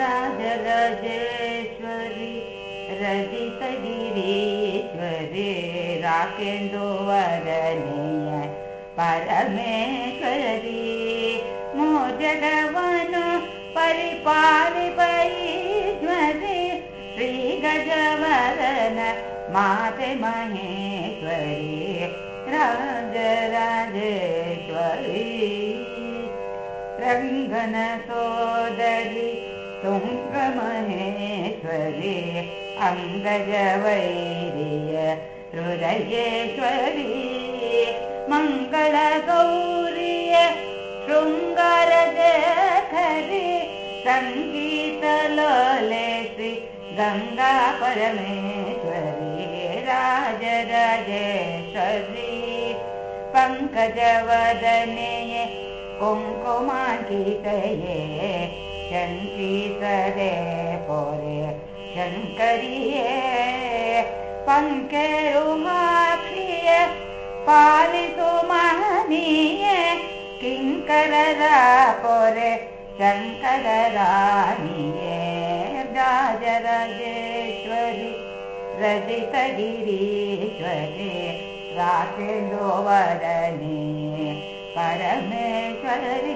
राजराजेश्वरि रजितगिरीश्वरि राकेन्दुवदनीय परमेश्वरी मोजगवनु परिपालिपैश्वरि श्रीगजवदन माते महेश्वरी राजराजेश्वरी रङ्गन सोदरि तुङ्गमहेश्वरि अङ्गजवैर्य हृदयेश्वरी मङ्गलगौर्य शृङ्गारजखरि सङ्गीतलोलेश्रि गङ्गा परमेश्वरी राजराजेश्वरी पङ्कजवदने कुङ्कुमाङ्कितये शङ्कितरे पोरे शङ्करिये पङ्केरुमाक्षिय पालितु महनीये किङ्कररा पोरे शङ्करराणिये राजराजेश्वरि रजितगिरीश्वरि रातेन्दोवरणे परमेश्वरी